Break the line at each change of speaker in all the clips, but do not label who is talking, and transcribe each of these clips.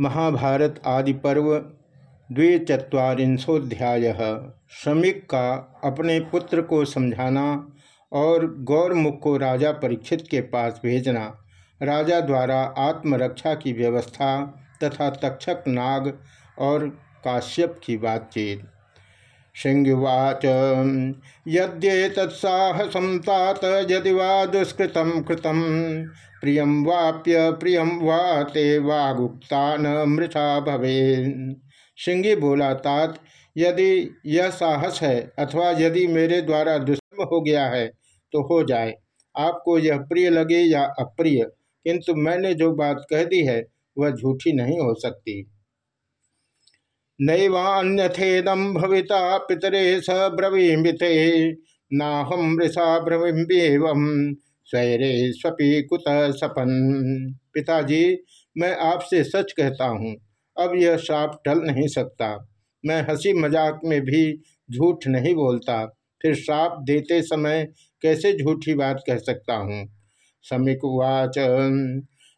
महाभारत आदि पर्व द्विचत्वारिंशोध्याय श्रमिक का अपने पुत्र को समझाना और गौरमुख को राजा परीक्षित के पास भेजना, राजा द्वारा आत्मरक्षा की व्यवस्था तथा तक्षक नाग और काश्यप की बातचीत। सिंहवाच। यद्ये तत्साहसम तात यदि वा दुष्कृतम कृतम प्रियम वाप्य प्रियम वा ते वागुक्ता न मृषा भवे सिंगी बोला, तात, यदि यह साहस है अथवा यदि मेरे द्वारा दुष्कर्म हो गया है तो हो जाए। आपको यह प्रिय लगे या अप्रिय, किंतु मैंने जो बात कह दी है, वह झूठी नहीं हो सकती। नैवान्यथेदम भविता पितरे स ब्रवीमिते नाहम मृषा ब्रवीम्येवं स्वैरे स्वपी कुत सपन। पिताजी, मैं आपसे सच कहता हूँ, अब यह श्राप टल नहीं सकता। मैं हँसी मज़ाक में भी झूठ नहीं बोलता, फिर साप देते समय कैसे झूठी बात कह सकता हूँ? समीक उवाच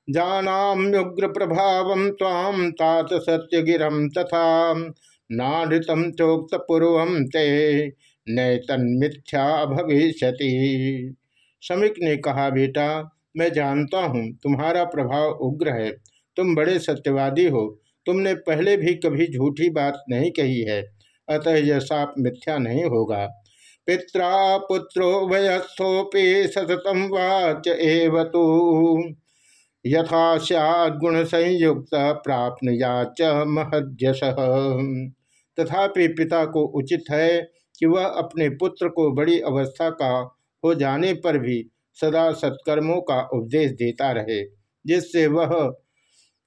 जानाम्युग्र प्रभाव ताम तात सत्य गिरम तथा नानृतम चोक्त पूर्व ते नैतन्मिथ्या भविष्य समिक ने कहा, बेटा, मैं जानता हूँ तुम्हारा प्रभाव उग्र है, तुम बड़े सत्यवादी हो, तुमने पहले भी कभी झूठी बात नहीं कही है, अतः यह साप मिथ्या नहीं होगा। पिता पुत्रो वयस्थोपे सततम वाच एव तो। यथा गुण संयुक्त प्राप्त याच महद्यश। तथापि पिता को उचित है कि वह अपने पुत्र को बड़ी अवस्था का हो जाने पर भी सदा सत्कर्मों का उपदेश देता रहे, जिससे वह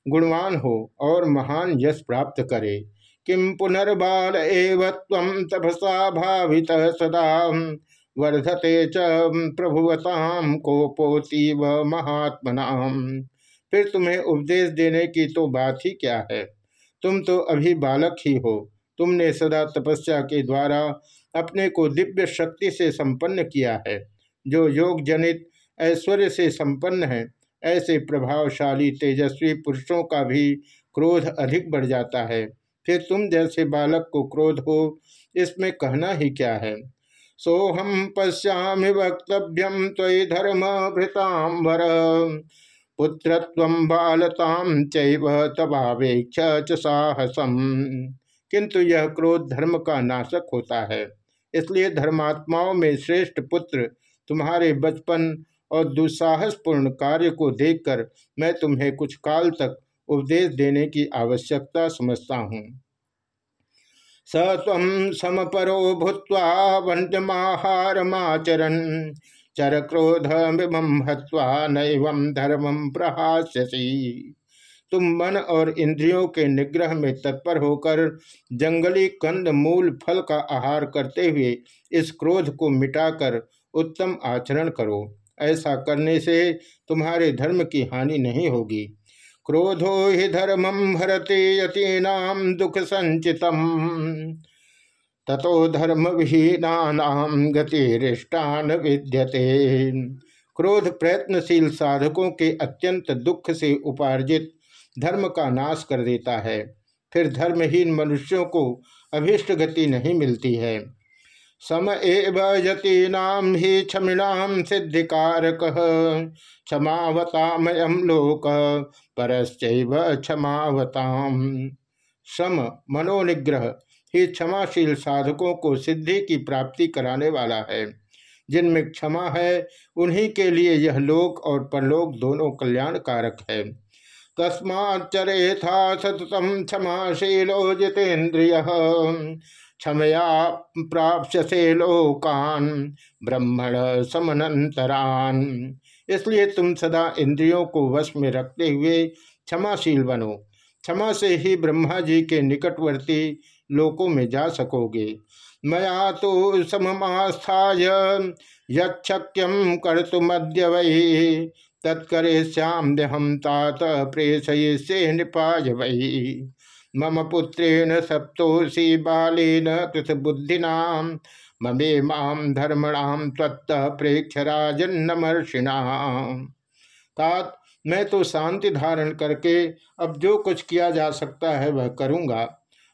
गुणवान हो और महान यश प्राप्त करे। किम पुनर्बाल एव तपसा भावित सदा। वर्धते च प्रभुवताम कोपोती व महात्मनाम। फिर तुम्हें उपदेश देने की तो बात ही क्या है? तुम तो अभी बालक ही हो। तुमने सदा तपस्या के द्वारा अपने को दिव्य शक्ति से संपन्न किया है। जो योग जनित ऐश्वर्य से संपन्न है, ऐसे प्रभावशाली तेजस्वी पुरुषों का भी क्रोध अधिक बढ़ जाता है। फिर तुम जैसे बालक को क्रोध हो, इसमें कहना ही क्या है? सोहम पश्यामि वक्तव्यम तय धर्म भृतांबर तबावेक्ष साहसम। किंतु यह क्रोध धर्म का नाशक होता है। इसलिए धर्मात्माओं में श्रेष्ठ पुत्र, तुम्हारे बचपन और दुस्साहसपूर्ण कार्य को देखकर मैं तुम्हें कुछ काल तक उपदेश देने की आवश्यकता समझता हूँ। स तम समपरो भूत्वा वंटमाहारमाचरन चर क्रोध विमम हत्वा नैवम धर्मम प्रहास्यसी। तुम मन और इंद्रियों के निग्रह में तत्पर होकर जंगली कंद मूल फल का आहार करते हुए इस क्रोध को मिटाकर उत्तम आचरण करो। ऐसा करने से तुम्हारे धर्म की हानि नहीं होगी। क्रोधो ही धर्मम भरते यतीनाम दुख संचितम ततो धर्म विहीनाम गतिरिष्टान विद्यते। क्रोध प्रयत्नशील साधकों के अत्यंत दुख से उपार्जित धर्म का नाश कर देता है। फिर धर्महीन मनुष्यों को अभीष्ट गति नहीं मिलती है। सम एव यतीनाम ही क्षमिणाम सिद्धिकारक क्षमावतामयम लोक, परश्चैव क्षमावताम। सम मनोनिग्रह। ही क्षमाशील साधकों को सिद्धि की प्राप्ति कराने वाला है। जिनमें क्षमा है, उन्हीं के लिए यह लोक और परलोक दोनों कल्याणकारक है। तस्माचरे था सततम क्षमाशीलो जितेन्द्रिय। क्षमया प्राप्यसे लोकान ब्रह्मण समनंतरान इसलिए तुम सदा इंद्रियों को वश में रखते हुए क्षमाशील बनो। क्षमा से ही ब्रह्मा जी के निकटवर्ती लोकों में जा सकोगे। मया तो सममास्थाय यक्यम कर तुमद्य वही तत्करे श्याम हम तात प्रेषय से निपाय वही मम पुत्रेण सप्तोषि बालेन कृतबुद्धिना, ममे माम धर्मणाम तत्त प्रेक्ष राजन्नमर्षिणा तात, मैं तो शांति धारण करके अब जो कुछ किया जा सकता है वह करूँगा।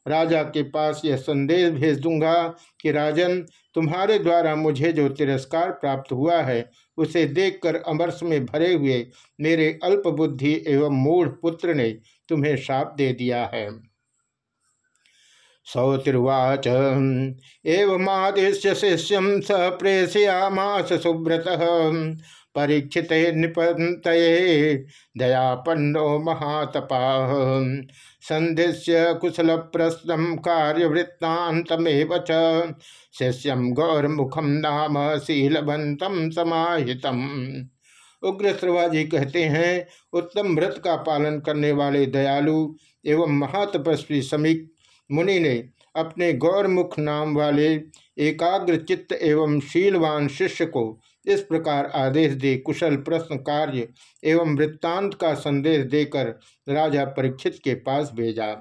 राजा के पास यह संदेश भेज दूँगा कि राजन, तुम्हारे द्वारा मुझे जो तिरस्कार प्राप्त हुआ है, उसे देखकर अमरस में भरे हुए मेरे अल्प बुद्धि एवं मूढ़ पुत्र ने तुम्हें शाप दे दिया है। सौतिर्वाच एवमादिश्य शिष्यम स प्रेषयामास सुब्रत परीक्षित निपत दयापन्नो महातपा। संधिष्य कुशल प्रश्न कार्यवृत्तांतमेव शिष्यम गौरमुखम नाम शीलवंतम समाहितम। उग्र श्रवाजी कहते हैं, उत्तम व्रत का पालन करने वाले दयालु एवं महातपस्वी समीक मुनि ने अपने गौरमुख नाम वाले एकाग्र चित्त एवं शीलवान शिष्य को इस प्रकार आदेश दे, कुशल प्रश्न कार्य एवं वृत्तांत का संदेश देकर राजा परीक्षित के पास भेजा।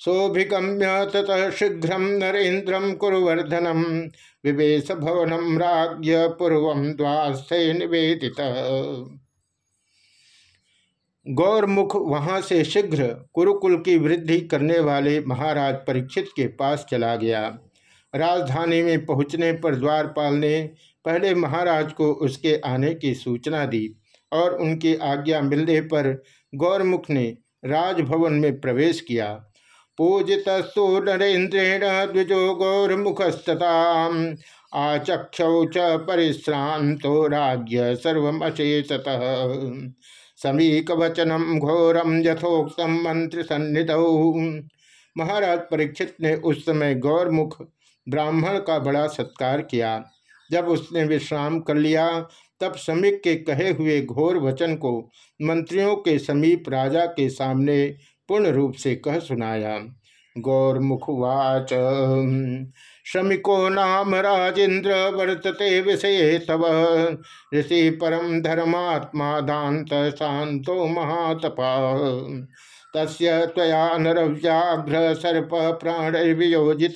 सोभिगम्य ततः शीघ्र नरेन्द्रम कुरुवर्धनम विवेश भवनम राज्य पूर्व द्वास्थे निवेदित। गौरमुख वहाँ से शीघ्र कुरुकुल की वृद्धि करने वाले महाराज परीक्षित के पास चला गया। राजधानी में पहुँचने पर द्वारपाल ने पहले महाराज को उसके आने की सूचना दी और उनकी आज्ञा मिलने पर गौरमुख ने राजभवन में प्रवेश किया। पूजित नरेन्द्रेण द्विजो गौरमुखस्तता आचक्ष परिश्रांतो राज्य समीक वचनम घोरम यथोक्तम मंत्र सन्निध महाराज परीक्षित ने उस समय गौरमुख ब्राह्मण का बड़ा सत्कार किया। जब उसने विश्राम कर लिया, तब समीक के कहे हुए घोर वचन को मंत्रियों के समीप राजा के सामने पूर्ण रूप से कह सुनाया। गौरमुखवाच श्रमिको नाम राजेन्द्र वर्तते विषय तव ऋषि परम धर्मात्मा दात शांतो महातपा। तस्य नरव्याघ्र सर्प प्राण वियोजित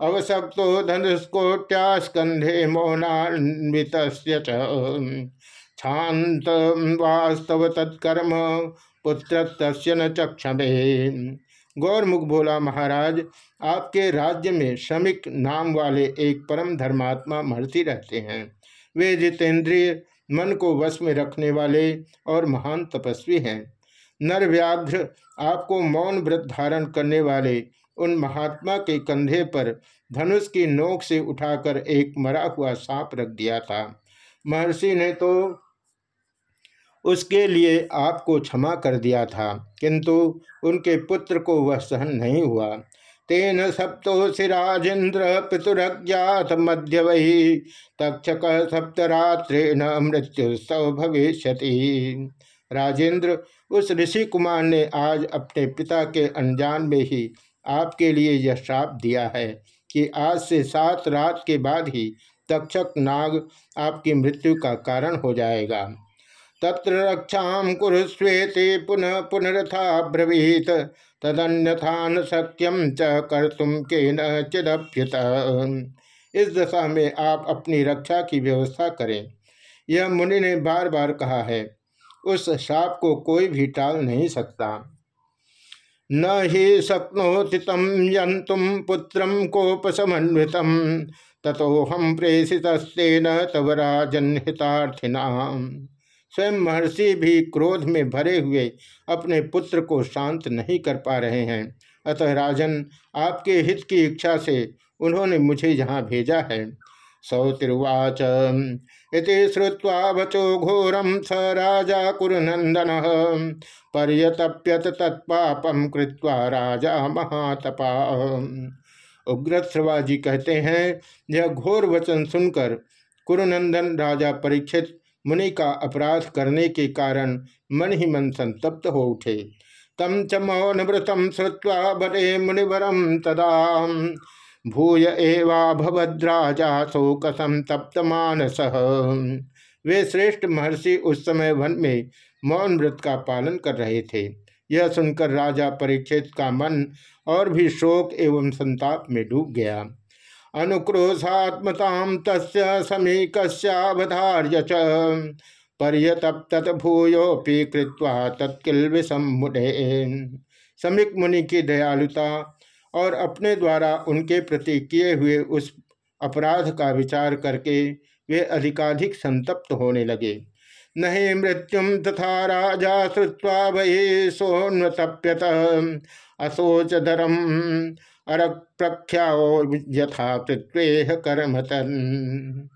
अवसक्तो धनुष्कोट्यास्कंधे मौनान्वित शांत वास्तव तत्कर्म पुत्र न चक्षमे गौरमुख भोला महाराज, आपके राज्य में श्रमिक नाम वाले एक परम धर्मात्मा महर्षि रहते हैं। वे जितेंद्रिय, मन को वश में रखने वाले और महान तपस्वी हैं। नरव्याघ्र आपको मौन व्रत धारण करने वाले उन महात्मा के कंधे पर धनुष की नोक से उठाकर एक मरा हुआ सांप रख दिया था। महर्षि ने तो उसके लिए आपको क्षमा कर दिया था, किंतु उनके पुत्र को वह सहन नहीं हुआ। तेन सप्तो सिराजेन्द्र पितुरज्ञात मध्य वही तक्षक सप्तरात्रेण मृत्युस्तव भविष्य राजेंद्र उस ऋषि कुमार ने आज अपने पिता के अनजान में ही आपके लिए यह श्राप दिया है कि आज से सात रात के बाद ही तक्षक नाग आपकी मृत्यु का कारण हो जाएगा। तत्र रक्षा कुरुस्वेति पुनः पुनरथा ब्रवीत तदन्यथा न सक्यम च कर तुम के न चिदप्युत इस दशा में आप अपनी रक्षा की व्यवस्था करें। यह मुनि ने बार बार कहा है। उस श्राप को कोई भी टाल नहीं सकता। न ही शक्नोति तम यंतुम पुत्र कोपसमन्वित तथो हम प्रेषितस्तेन तव राजन हितार्थिना स्वयं महर्षि भी क्रोध में भरे हुए अपने पुत्र को शांत नहीं कर पा रहे हैं। अतः राजन, आपके हित की इच्छा से उन्होंने मुझे यहाँ भेजा है। सौतिर्वाच। इति श्रुवा वचो घोरम स राजा कुरुनंदन पर्यतप्यत तत्पापम कृत्वा राजा महातपा। उग्रश्रवाजी कहते हैं, यह घोर वचन सुनकर कुरुनंदन राजा परीक्षित मुनि का अपराध करने के कारण मन ही मन संतप्त हो उठे। तम च मौनव्रतम श्रुवा बले मुनिवरम तदा। भूय एवा भवद्राजा शोक संतप्त मानस वे श्रेष्ठ महर्षि उस समय वन में मौन व्रत का पालन कर रहे थे। यह सुनकर राजा परीक्षित का मन और भी शोक एवं संताप में डूब गया। अनुक्रोशात्मता तस्य समीकस्यावधार्य पर्यतप्त भूयोपि कृत्वा तत्किल समीक मुनि की दयालुता और अपने द्वारा उनके प्रति किए हुए उस अपराध का विचार करके वे अधिकाधिक संतप्त होने लगे। नहीं मृत्युम तथा राजा श्रुवा वही सोन्वतप्यत। अशोच धरम अरक प्रख्या यथा पृथ्वे कर्मतन।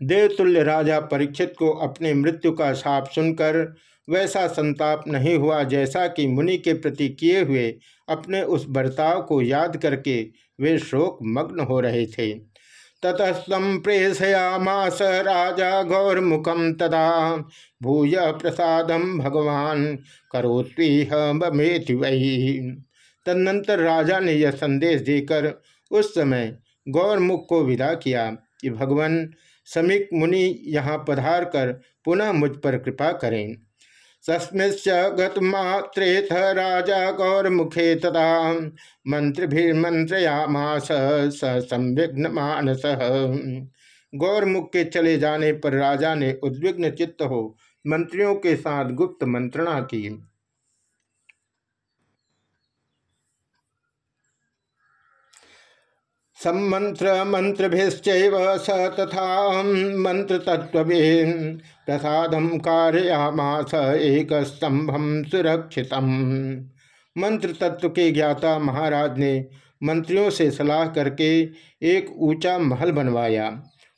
देवतुल्य राजा परीक्षित को अपने मृत्यु का साप सुनकर वैसा संताप नहीं हुआ जैसा कि मुनि के प्रति किए हुए अपने उस बर्ताव को याद करके वे शोक मग्न हो रहे थे। ततस्तम प्रेषयामास राजा गौरमुखम तदा। भूय प्रसादम भगवान करोत्वीह बमेति वही तदनंतर राजा ने यह संदेश देकर उस समय गौरमुख को विदा किया कि भगवान समीक मुनि यहाँ पधार कर पुनः मुझ पर कृपा करें। तस्मिश्च गतमात्रेथ राजा गौर गौरमुखे तदा। मंत्रिभिर्मंत्रयामास स संविघ्न मानस। गौरमुख के चले जाने पर राजा ने उद्विग्न चित्त हो मंत्रियों के साथ गुप्त मंत्रणा की। सम्मंत्र मंत्रभिश्च स तथा मंत्र तत्व प्रसाद कारयामास एक स्तंभम सुरक्षित मंत्र तत्व के ज्ञाता महाराज ने मंत्रियों से सलाह करके एक ऊँचा महल बनवाया।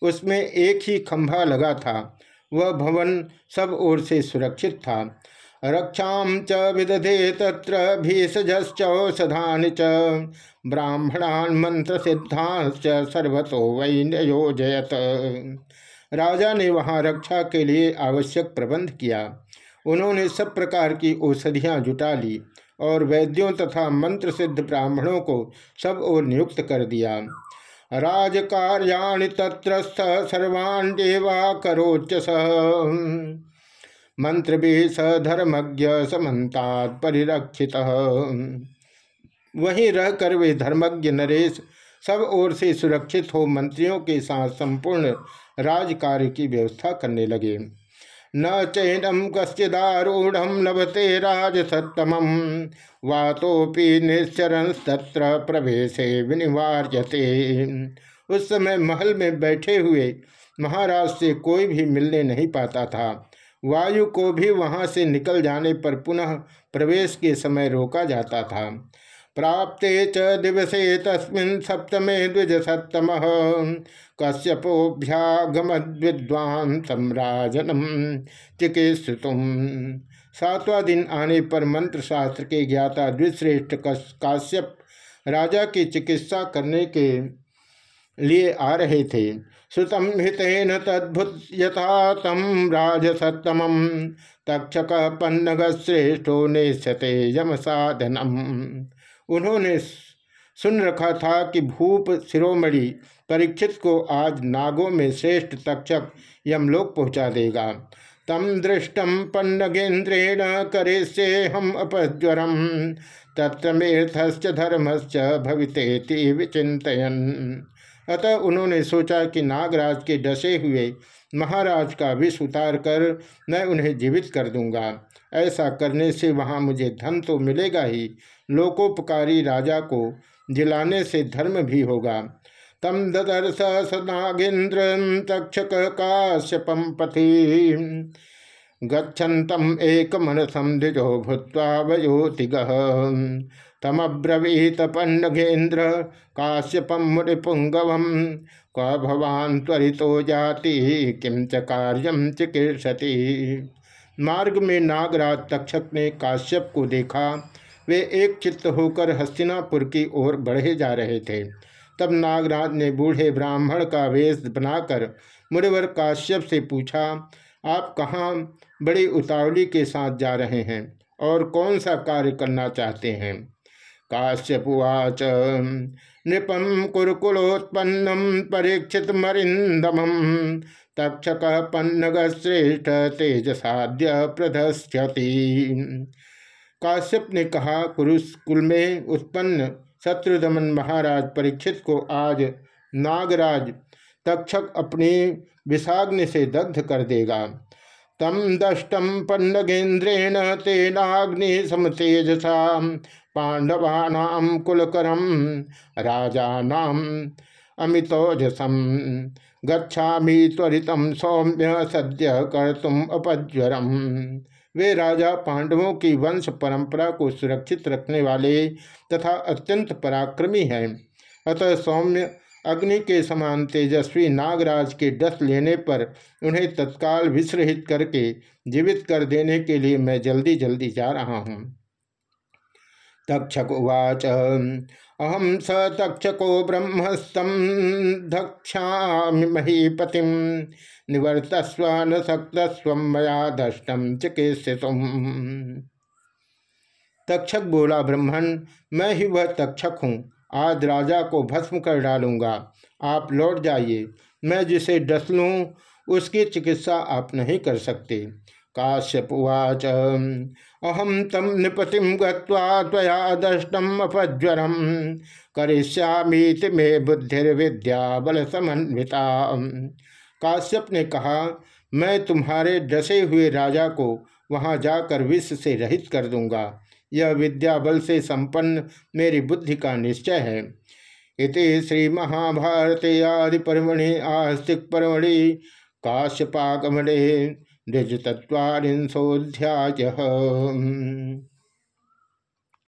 उसमें एक ही खंभा लगा था। वह भवन सब ओर से सुरक्षित था। रक्षा च विदधे त्र भीषजौषधानि च। ब्राह्मणान मंत्र सिद्धांत सर्वतो वै नियोजयत राजा ने वहाँ रक्षा के लिए आवश्यक प्रबंध किया। उन्होंने सब प्रकार की औषधियाँ जुटा ली और वैद्यों तथा मंत्र सिद्ध ब्राह्मणों को सब ओर नियुक्त कर दिया। राजकार्याणि तत्रस्थ सर्वान् देवा करोच मंत्र भी सधर्मज्ञ समन्ता परिरक्षित। वहीं रहकर वे धर्मज्ञ नरेश सब ओर से सुरक्षित हो मंत्रियों के साथ संपूर्ण राजकार्य की व्यवस्था करने लगे। न चैनम कश्चिदारूढ़ लभते राजसत्तम वातोपि निश्चरण तत्र प्रवेशे विनिवार्यते। उस समय महल में बैठे हुए महाराज से कोई भी मिलने नहीं पाता था। वायु को भी वहाँ से निकल जाने पर पुनः प्रवेश के समय रोका जाता था। प्राप्ते च दिवसे तस्मिन् सप्तमे द्विज सप्तम कश्यपोभ्यागम विद्वान सम्राजनम चिकित्सुम सातवां दिन आने पर मंत्र शास्त्र के ज्ञाता द्विश्रेष्ठ काश्यप राजा की चिकित्सा करने के लिए आ रहे थे। श्रुतम हितेन तद्भुत यथा तम राजसतम तक्षक पन्नग श्रेष्ठो नेशते यम साधनम उन्होंने सुन रखा था कि भूप शिरोमणि परीक्षित को आज नागों में श्रेष्ठ तक्षक यमलोक पहुँचा देगा। तम दृष्टम पन्नगेन्द्रेण करे से हम अपज्वरम। तत्र मेर्थश्च धर्मश्च भवितेति अतः उन्होंने सोचा कि नागराज के डसे हुए महाराज का विष उतार कर मैं उन्हें जीवित कर दूँगा। ऐसा करने से वहाँ मुझे धन तो मिलेगा ही, लोकोपकारी राजा को जिलाने से धर्म भी होगा। तम ददर्श सनागेन्द्र तक्षक काश्यपम पथि गच्छन्तम एक मनसम द्विजो भूत्वा वयोतिग तमब्रवीत पन्नघेन्द्र काश्यपम मुनिपुंगव क भवान त्वरितो जाति? किम च कार्यम चिकीर्षति? मार्ग में नागराज तक्षक ने काश्यप को देखा। वे एक चित्त होकर हस्तिनापुर की ओर बढ़े जा रहे थे। तब नागराज ने बूढ़े ब्राह्मण का वेश बनाकर मुनिवर काश्यप से पूछा, आप कहाँ? बड़ी उतावली के साथ जा रहे हैं और कौन सा कार्य करना चाहते हैं? काश्यपुवाच नृपम कुरुकुलोत्पन्नम परीक्षित मरिंदम तक्षक पन्नग श्रेष्ठ तेजसाद्य प्रदस्यति। काश्यप ने कहा, कुरुकुल में उत्पन्न शत्रुदमन महाराज परीक्षित को आज नागराज तक्षक अपनी विषाग्नि से दग्ध कर देगा। तम दष्टम पन्नगेन्द्रेण तेनाग्नि समतेजसा पांडवानाम कुलकरम राजानाम अमितोजसम त्वरितम सौम्य सद्य कर तुम अपज्वरम। वे राजा पांडवों की वंश परंपरा को सुरक्षित रखने वाले तथा अत्यंत पराक्रमी हैं। अतः सौम्य अग्नि के समान तेजस्वी नागराज के डस लेने पर उन्हें तत्काल विश्रहित करके जीवित कर देने के लिए मैं जल्दी जल्दी जा रहा हूँ। तक्षक उवाच अहम स तक्षको ब्रह्मस्तम दक्षा महीपति निवर्तस्व न सक्तस्व मया दष्टम चिकित्सित तक्षक बोला ब्रह्मण मैं ही वह तक्षक हूँ। आज राजा को भस्म कर डालूँगा। आप लौट जाइए। मैं जिसे डस लूँ, उसकी चिकित्सा आप नहीं कर सकते। काश्यपुवाच अहम तम निपतिम गया दष्टम अपज्वरम। करिष्यामीति मे बुद्धिर्विद्या बल समन्विता काश्यप ने कहा, मैं तुम्हारे डसे हुए राजा को वहाँ जाकर विष से रहित कर दूँगा। यह विद्या बल से संपन्न मेरी बुद्धि का निश्चय है। इति श्री महाभारत आदि पर्वणि आस्तिक पर्वणि काश्यपागमणे निज तत्वारिंशोध्याय